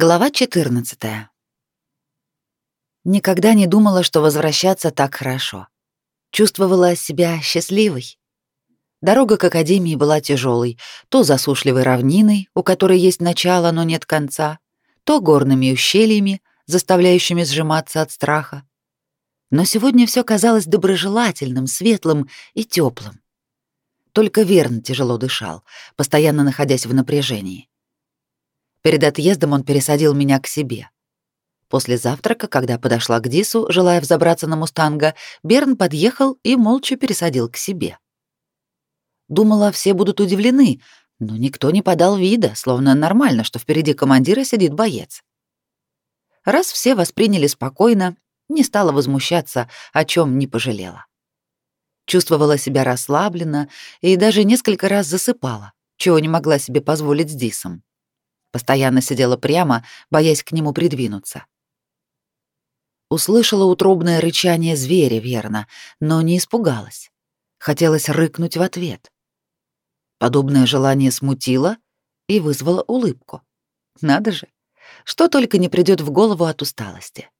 Глава 14. Никогда не думала, что возвращаться так хорошо. Чувствовала себя счастливой. Дорога к академии была тяжелой, то засушливой равниной, у которой есть начало, но нет конца, то горными ущельями, заставляющими сжиматься от страха. Но сегодня все казалось доброжелательным, светлым и теплым. Только Верн тяжело дышал, постоянно находясь в напряжении. Перед отъездом он пересадил меня к себе. После завтрака, когда подошла к Дису, желая взобраться на мустанга, Берн подъехал и молча пересадил к себе. Думала, все будут удивлены, но никто не подал вида, словно нормально, что впереди командира сидит боец. Раз все восприняли спокойно, не стала возмущаться, о чем не пожалела. Чувствовала себя расслабленно и даже несколько раз засыпала, чего не могла себе позволить с Дисом. Постоянно сидела прямо, боясь к нему придвинуться. Услышала утробное рычание зверя, верно, но не испугалась. Хотелось рыкнуть в ответ. Подобное желание смутило и вызвало улыбку. Надо же, что только не придет в голову от усталости.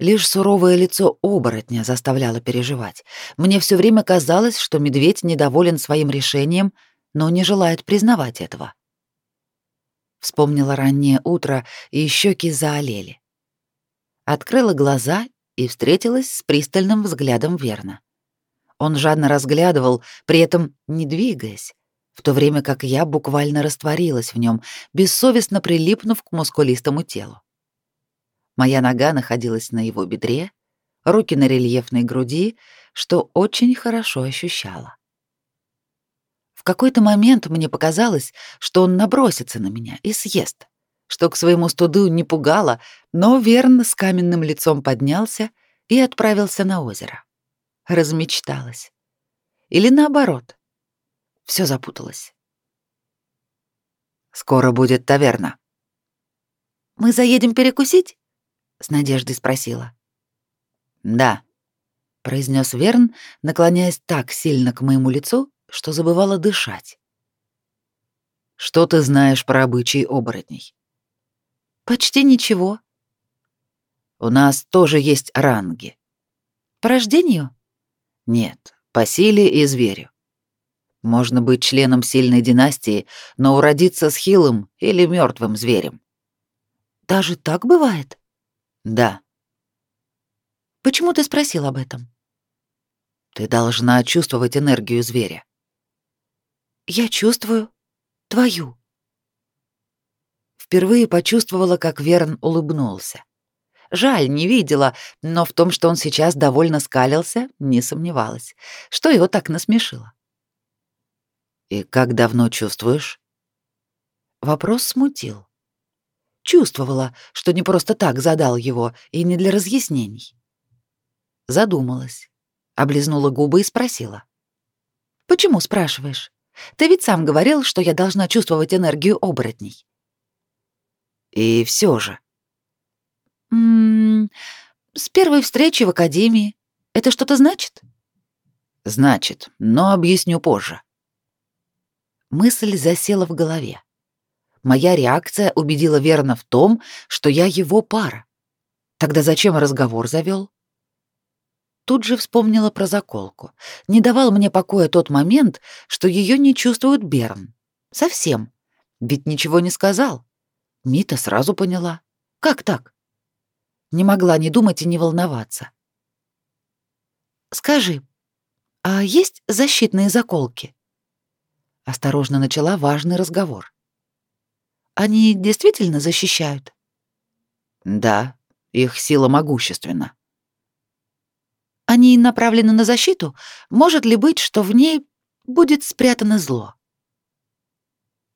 Лишь суровое лицо оборотня заставляло переживать. Мне все время казалось, что медведь недоволен своим решением, но не желает признавать этого. Вспомнила раннее утро, и щеки заолели. Открыла глаза и встретилась с пристальным взглядом Верна. Он жадно разглядывал, при этом не двигаясь, в то время как я буквально растворилась в нем, бессовестно прилипнув к мускулистому телу. Моя нога находилась на его бедре, руки на рельефной груди, что очень хорошо ощущала. В какой-то момент мне показалось, что он набросится на меня и съест, что к своему студу не пугало, но верно с каменным лицом поднялся и отправился на озеро. Размечталась. Или наоборот. Все запуталось. «Скоро будет таверна». «Мы заедем перекусить?» — с надеждой спросила. «Да», — произнес Верн, наклоняясь так сильно к моему лицу, что забывала дышать. «Что ты знаешь про обычаи оборотней?» «Почти ничего». «У нас тоже есть ранги». «По рождению?» «Нет, по силе и зверю. Можно быть членом сильной династии, но уродиться с хилым или мертвым зверем». «Даже так бывает?» «Да». «Почему ты спросил об этом?» «Ты должна чувствовать энергию зверя. Я чувствую твою. Впервые почувствовала, как Верн улыбнулся. Жаль, не видела, но в том, что он сейчас довольно скалился, не сомневалась, что его так насмешило. «И как давно чувствуешь?» Вопрос смутил. Чувствовала, что не просто так задал его и не для разъяснений. Задумалась, облизнула губы и спросила. «Почему спрашиваешь?» Ты ведь сам говорил, что я должна чувствовать энергию оборотней. И все же. М -м, с первой встречи в академии. Это что-то значит? Значит, но объясню позже. Мысль засела в голове. Моя реакция убедила верно в том, что я его пара. Тогда зачем разговор завел? Тут же вспомнила про заколку. Не давал мне покоя тот момент, что ее не чувствует Берн. Совсем. Ведь ничего не сказал. Мита сразу поняла. Как так? Не могла ни думать и не волноваться. «Скажи, а есть защитные заколки?» Осторожно начала важный разговор. «Они действительно защищают?» «Да, их сила могущественна», они направлены на защиту, может ли быть, что в ней будет спрятано зло?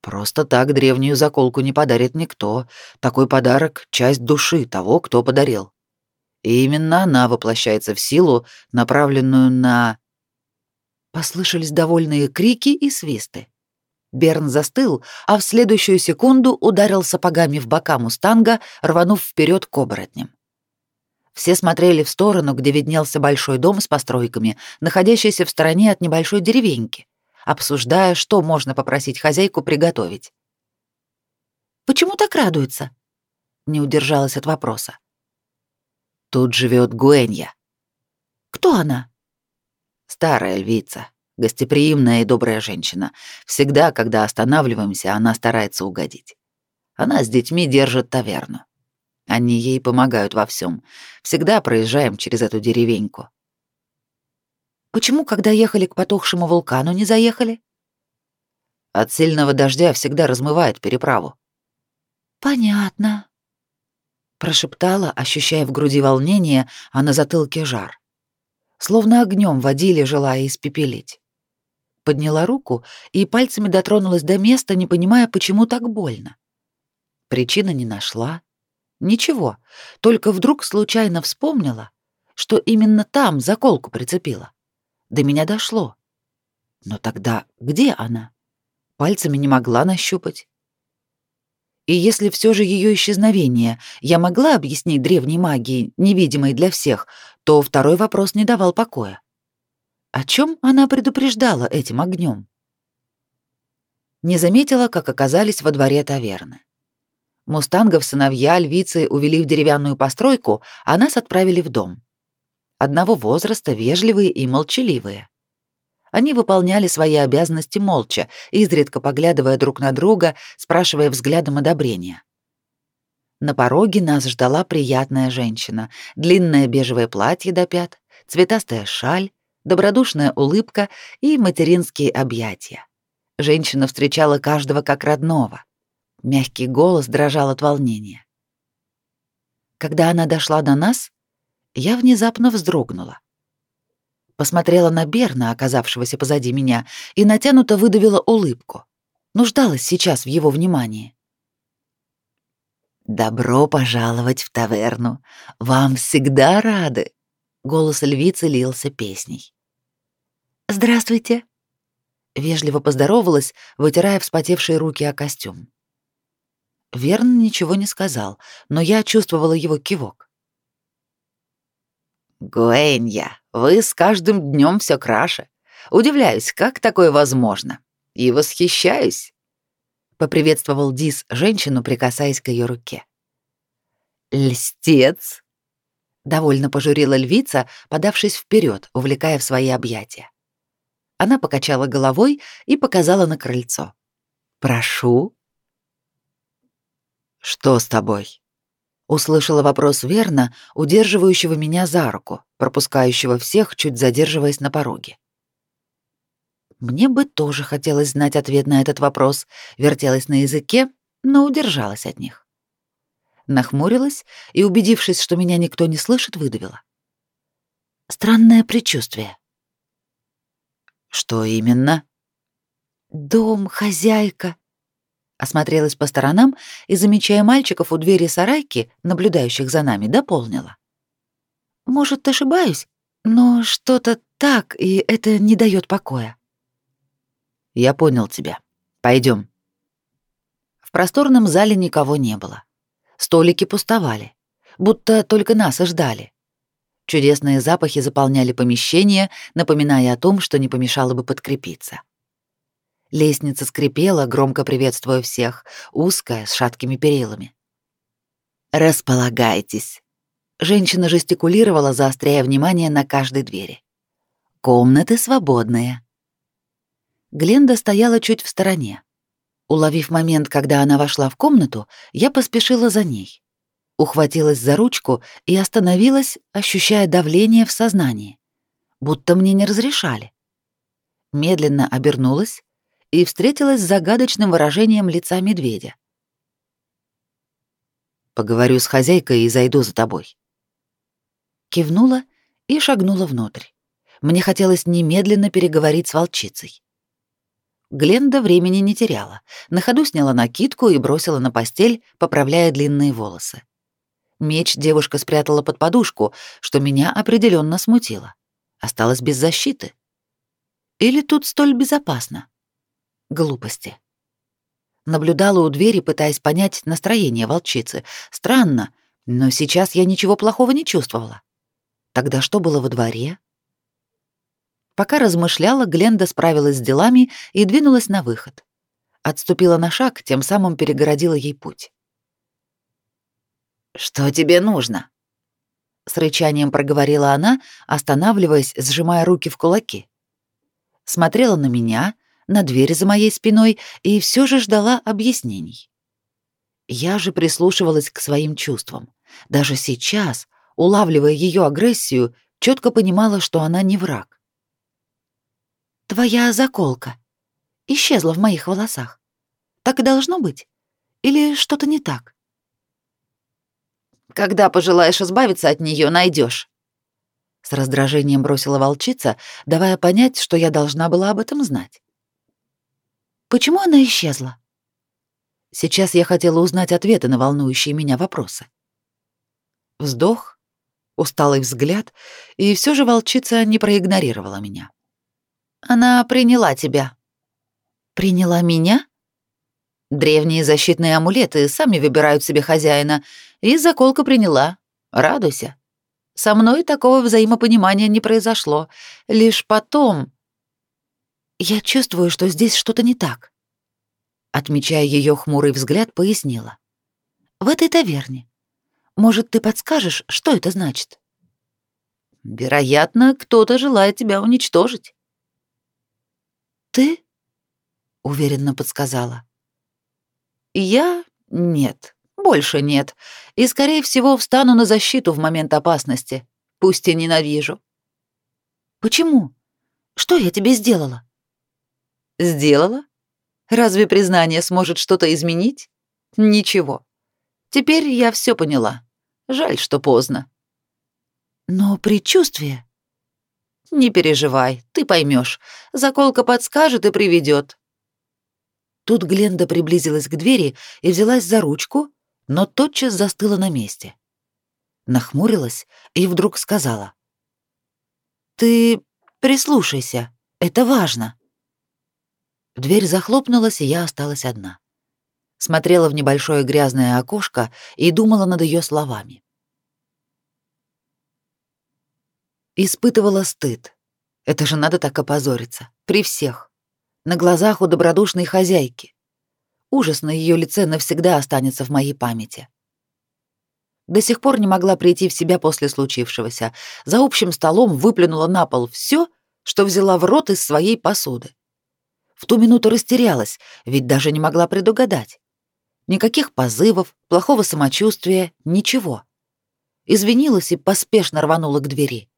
Просто так древнюю заколку не подарит никто. Такой подарок — часть души того, кто подарил. И именно она воплощается в силу, направленную на... Послышались довольные крики и свисты. Берн застыл, а в следующую секунду ударил сапогами в бока мустанга, рванув вперед к оборотням. Все смотрели в сторону, где виднелся большой дом с постройками, находящийся в стороне от небольшой деревеньки, обсуждая, что можно попросить хозяйку приготовить. Почему так радуется?» Не удержалась от вопроса. «Тут живет Гуэнья». «Кто она?» «Старая львица, гостеприимная и добрая женщина. Всегда, когда останавливаемся, она старается угодить. Она с детьми держит таверну. Они ей помогают во всем. Всегда проезжаем через эту деревеньку. Почему, когда ехали к потухшему вулкану, не заехали? От сильного дождя всегда размывает переправу. Понятно, прошептала, ощущая в груди волнение, а на затылке жар. Словно огнем водили, желая испепелить. Подняла руку и пальцами дотронулась до места, не понимая, почему так больно. Причины не нашла. Ничего, только вдруг случайно вспомнила, что именно там заколку прицепила. До меня дошло. Но тогда где она? Пальцами не могла нащупать. И если все же ее исчезновение я могла объяснить древней магии, невидимой для всех, то второй вопрос не давал покоя. О чем она предупреждала этим огнем? Не заметила, как оказались во дворе таверны. Мустангов сыновья львицы увели в деревянную постройку, а нас отправили в дом. Одного возраста, вежливые и молчаливые. Они выполняли свои обязанности молча, изредка поглядывая друг на друга, спрашивая взглядом одобрения. На пороге нас ждала приятная женщина, длинное бежевое платье до пят, цветастая шаль, добродушная улыбка и материнские объятия. Женщина встречала каждого как родного. Мягкий голос дрожал от волнения. Когда она дошла до нас, я внезапно вздрогнула. Посмотрела на Берна, оказавшегося позади меня, и натянуто выдавила улыбку. Нуждалась сейчас в его внимании. «Добро пожаловать в таверну. Вам всегда рады!» Голос львицы лился песней. «Здравствуйте!» Вежливо поздоровалась, вытирая вспотевшие руки о костюм. Верн ничего не сказал, но я чувствовала его кивок. «Гуэнья, вы с каждым днем все краше. Удивляюсь, как такое возможно. И восхищаюсь», — поприветствовал Дис женщину, прикасаясь к ее руке. «Льстец!» — довольно пожурила львица, подавшись вперед, увлекая в свои объятия. Она покачала головой и показала на крыльцо. «Прошу». «Что с тобой?» Услышала вопрос верно, удерживающего меня за руку, пропускающего всех, чуть задерживаясь на пороге. Мне бы тоже хотелось знать ответ на этот вопрос, вертелась на языке, но удержалась от них. Нахмурилась и, убедившись, что меня никто не слышит, выдавила. Странное предчувствие. Что именно? Дом, хозяйка, осмотрелась по сторонам и, замечая мальчиков у двери сарайки, наблюдающих за нами, дополнила. «Может, ошибаюсь, но что-то так, и это не дает покоя». «Я понял тебя. Пойдем. В просторном зале никого не было. Столики пустовали, будто только нас и ждали. Чудесные запахи заполняли помещение, напоминая о том, что не помешало бы подкрепиться. Лестница скрипела, громко приветствуя всех, узкая, с шаткими перилами. «Располагайтесь». Женщина жестикулировала, заостряя внимание на каждой двери. «Комнаты свободные». Гленда стояла чуть в стороне. Уловив момент, когда она вошла в комнату, я поспешила за ней. Ухватилась за ручку и остановилась, ощущая давление в сознании. Будто мне не разрешали. Медленно обернулась и встретилась с загадочным выражением лица медведя. «Поговорю с хозяйкой и зайду за тобой». Кивнула и шагнула внутрь. Мне хотелось немедленно переговорить с волчицей. Гленда времени не теряла. На ходу сняла накидку и бросила на постель, поправляя длинные волосы. Меч девушка спрятала под подушку, что меня определенно смутило. Осталась без защиты. Или тут столь безопасно? Глупости. Наблюдала у двери, пытаясь понять настроение волчицы. Странно, но сейчас я ничего плохого не чувствовала. Тогда что было во дворе? Пока размышляла, Гленда справилась с делами и двинулась на выход. отступила на шаг, тем самым перегородила ей путь. «Что тебе нужно?» С рычанием проговорила она, останавливаясь, сжимая руки в кулаки. Смотрела на меня, на дверь за моей спиной и все же ждала объяснений. Я же прислушивалась к своим чувствам. Даже сейчас, улавливая ее агрессию, четко понимала, что она не враг. «Твоя заколка исчезла в моих волосах. Так и должно быть? Или что-то не так?» Когда пожелаешь избавиться от нее, найдешь. С раздражением бросила волчица, давая понять, что я должна была об этом знать. Почему она исчезла? Сейчас я хотела узнать ответы на волнующие меня вопросы. Вздох, усталый взгляд, и все же волчица не проигнорировала меня. Она приняла тебя. Приняла меня? Древние защитные амулеты сами выбирают себе хозяина, и заколка приняла. Радуйся. Со мной такого взаимопонимания не произошло. Лишь потом... Я чувствую, что здесь что-то не так. Отмечая ее хмурый взгляд, пояснила. В этой таверне. Может, ты подскажешь, что это значит? Вероятно, кто-то желает тебя уничтожить. Ты? Уверенно подсказала. Я нет, больше нет. И, скорее всего, встану на защиту в момент опасности. Пусть и ненавижу. Почему? Что я тебе сделала? Сделала? Разве признание сможет что-то изменить? Ничего. Теперь я все поняла. Жаль, что поздно. Но предчувствие... Не переживай, ты поймешь. Заколка подскажет и приведет. Тут Гленда приблизилась к двери и взялась за ручку, но тотчас застыла на месте. Нахмурилась и вдруг сказала. «Ты прислушайся, это важно». Дверь захлопнулась, и я осталась одна. Смотрела в небольшое грязное окошко и думала над ее словами. Испытывала стыд. Это же надо так опозориться. При всех на глазах у добродушной хозяйки. Ужас на ее лице навсегда останется в моей памяти. До сих пор не могла прийти в себя после случившегося. За общим столом выплюнула на пол все, что взяла в рот из своей посуды. В ту минуту растерялась, ведь даже не могла предугадать. Никаких позывов, плохого самочувствия, ничего. Извинилась и поспешно рванула к двери.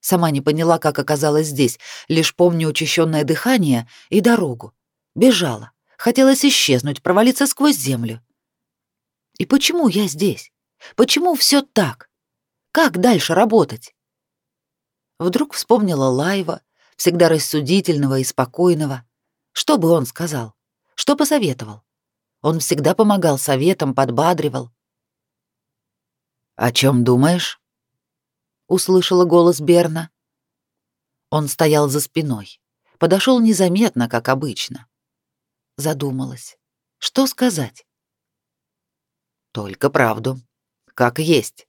Сама не поняла, как оказалась здесь, лишь помню учащенное дыхание и дорогу. Бежала. Хотелось исчезнуть, провалиться сквозь землю. И почему я здесь? Почему все так? Как дальше работать? Вдруг вспомнила Лайва, всегда рассудительного и спокойного. Что бы он сказал? Что посоветовал? Он всегда помогал советам, подбадривал. «О чем думаешь?» услышала голос Берна. Он стоял за спиной. Подошел незаметно, как обычно. Задумалась. Что сказать? Только правду. Как есть.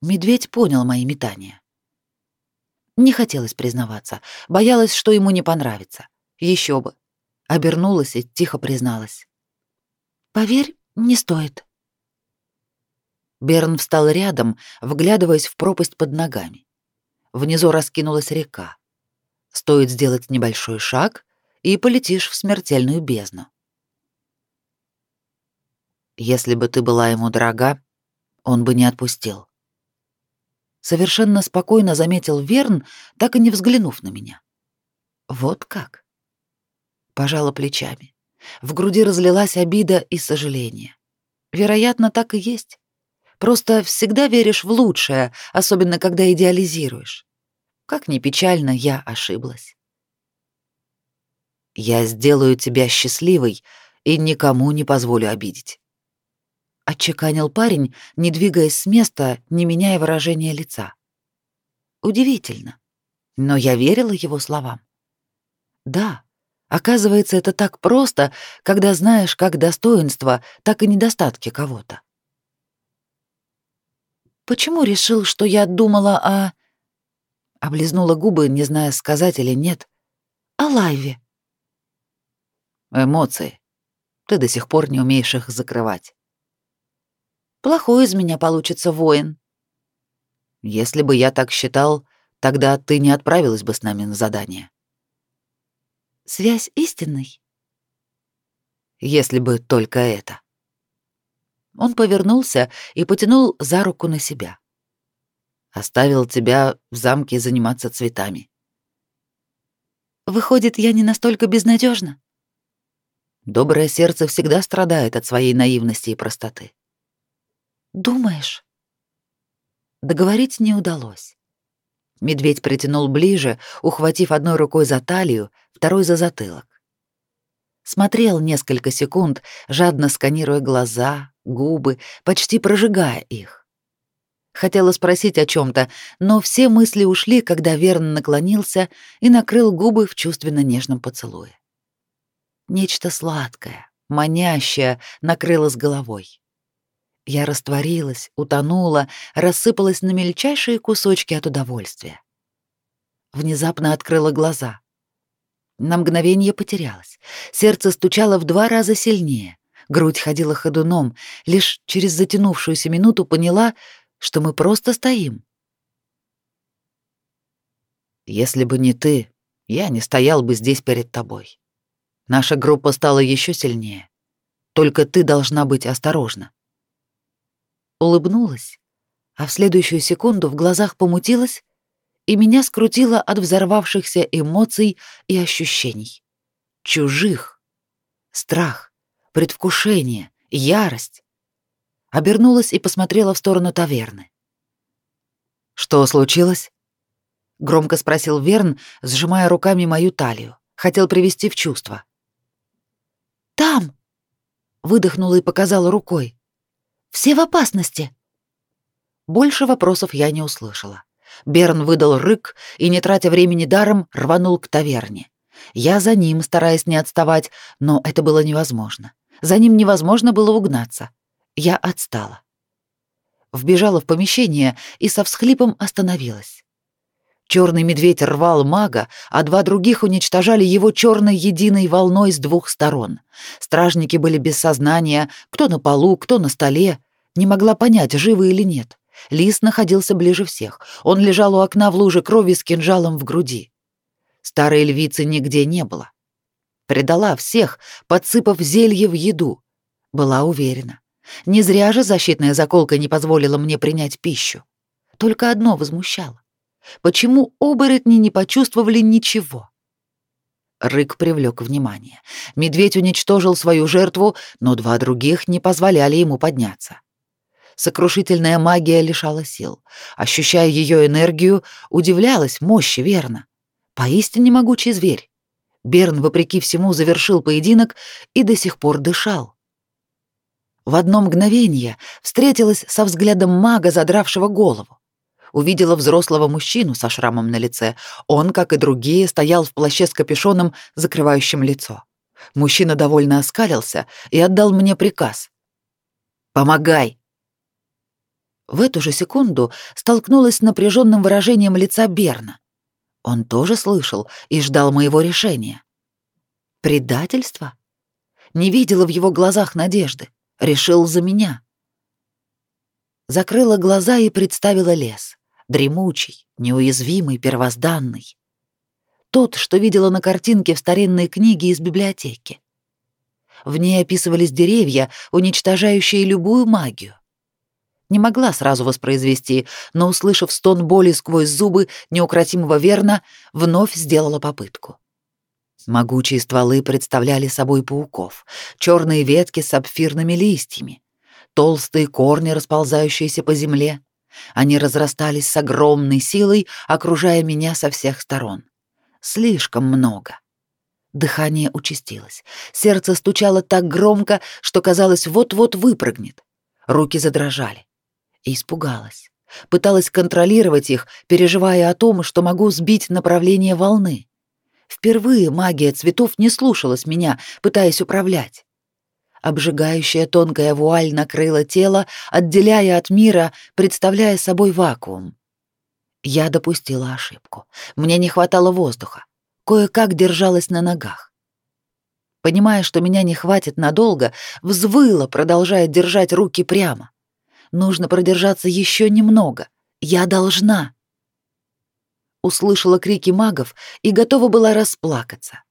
Медведь понял мои метания. Не хотелось признаваться, боялась, что ему не понравится. Еще бы. Обернулась и тихо призналась. «Поверь, не стоит». Берн встал рядом, вглядываясь в пропасть под ногами. Внизу раскинулась река. Стоит сделать небольшой шаг, и полетишь в смертельную бездну. Если бы ты была ему дорога, он бы не отпустил. Совершенно спокойно заметил Верн, так и не взглянув на меня. Вот как. Пожала плечами. В груди разлилась обида и сожаление. Вероятно, так и есть. Просто всегда веришь в лучшее, особенно когда идеализируешь. Как ни печально, я ошиблась. Я сделаю тебя счастливой и никому не позволю обидеть. Отчеканил парень, не двигаясь с места, не меняя выражения лица. Удивительно, но я верила его словам. Да, оказывается, это так просто, когда знаешь как достоинства, так и недостатки кого-то. Почему решил, что я думала о... Облизнула губы, не зная, сказать или нет. О Лайве. Эмоции. Ты до сих пор не умеешь их закрывать. Плохой из меня получится воин. Если бы я так считал, тогда ты не отправилась бы с нами на задание. Связь истинной? Если бы только это. Он повернулся и потянул за руку на себя. Оставил тебя в замке заниматься цветами. Выходит, я не настолько безнадежна. Доброе сердце всегда страдает от своей наивности и простоты. Думаешь? Договорить не удалось. Медведь притянул ближе, ухватив одной рукой за талию, второй за затылок. Смотрел несколько секунд, жадно сканируя глаза, губы, почти прожигая их. Хотела спросить о чем то но все мысли ушли, когда Верн наклонился и накрыл губы в чувственно нежном поцелуе. Нечто сладкое, манящее накрыло с головой. Я растворилась, утонула, рассыпалась на мельчайшие кусочки от удовольствия. Внезапно открыла глаза. На мгновение потерялась. Сердце стучало в два раза сильнее. Грудь ходила ходуном. Лишь через затянувшуюся минуту поняла, что мы просто стоим. Если бы не ты, я не стоял бы здесь перед тобой. Наша группа стала еще сильнее. Только ты должна быть осторожна. Улыбнулась, а в следующую секунду в глазах помутилась, и меня скрутило от взорвавшихся эмоций и ощущений. Чужих. Страх, предвкушение, ярость. Обернулась и посмотрела в сторону таверны. «Что случилось?» — громко спросил Верн, сжимая руками мою талию. Хотел привести в чувство. «Там!» — выдохнула и показала рукой. «Все в опасности!» Больше вопросов я не услышала. Берн выдал рык и, не тратя времени даром, рванул к таверне. Я за ним, стараясь не отставать, но это было невозможно. За ним невозможно было угнаться. Я отстала. Вбежала в помещение и со всхлипом остановилась. Черный медведь рвал мага, а два других уничтожали его черной единой волной с двух сторон. Стражники были без сознания, кто на полу, кто на столе. Не могла понять, живы или нет. Лис находился ближе всех. Он лежал у окна в луже крови с кинжалом в груди. Старой львицы нигде не было. Предала всех, подсыпав зелье в еду. Была уверена. Не зря же защитная заколка не позволила мне принять пищу. Только одно возмущало. Почему оборотни не почувствовали ничего? Рык привлек внимание. Медведь уничтожил свою жертву, но два других не позволяли ему подняться. Сокрушительная магия лишала сил. Ощущая ее энергию, удивлялась мощи Верна. Поистине могучий зверь. Берн, вопреки всему, завершил поединок и до сих пор дышал. В одно мгновение встретилась со взглядом мага, задравшего голову. Увидела взрослого мужчину со шрамом на лице. Он, как и другие, стоял в плаще с капюшоном, закрывающим лицо. Мужчина довольно оскалился и отдал мне приказ. «Помогай!» В эту же секунду столкнулась с напряженным выражением лица Берна. Он тоже слышал и ждал моего решения. Предательство? Не видела в его глазах надежды. Решил за меня. Закрыла глаза и представила лес. Дремучий, неуязвимый, первозданный. Тот, что видела на картинке в старинной книге из библиотеки. В ней описывались деревья, уничтожающие любую магию. Не могла сразу воспроизвести, но, услышав стон боли сквозь зубы неукротимого верна, вновь сделала попытку. Могучие стволы представляли собой пауков, черные ветки с сапфирными листьями, толстые корни, расползающиеся по земле. Они разрастались с огромной силой, окружая меня со всех сторон. Слишком много. Дыхание участилось. Сердце стучало так громко, что казалось, вот-вот выпрыгнет. Руки задрожали и испугалась. Пыталась контролировать их, переживая о том, что могу сбить направление волны. Впервые магия цветов не слушалась меня, пытаясь управлять. Обжигающая тонкая вуаль накрыла тело, отделяя от мира, представляя собой вакуум. Я допустила ошибку. Мне не хватало воздуха. Кое-как держалась на ногах. Понимая, что меня не хватит надолго, взвыла, продолжая держать руки прямо. Нужно продержаться еще немного. Я должна. Услышала крики магов и готова была расплакаться.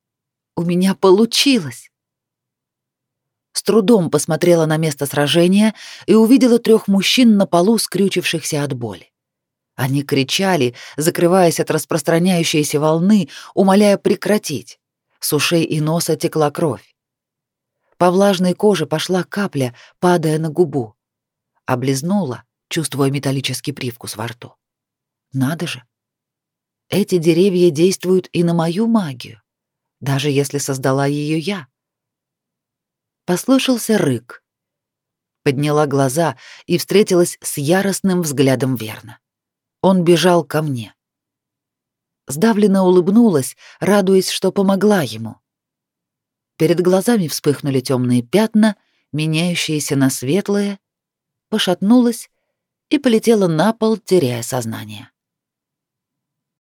У меня получилось. С трудом посмотрела на место сражения и увидела трех мужчин на полу, скрючившихся от боли. Они кричали, закрываясь от распространяющейся волны, умоляя прекратить. С ушей и носа текла кровь. По влажной коже пошла капля, падая на губу. Облизнула, чувствуя металлический привкус во рту. Надо же. Эти деревья действуют и на мою магию, даже если создала ее я. Послышался рык. Подняла глаза и встретилась с яростным взглядом Верна. Он бежал ко мне. Сдавленно улыбнулась, радуясь, что помогла ему. Перед глазами вспыхнули темные пятна, меняющиеся на светлые, пошатнулась и полетела на пол, теряя сознание.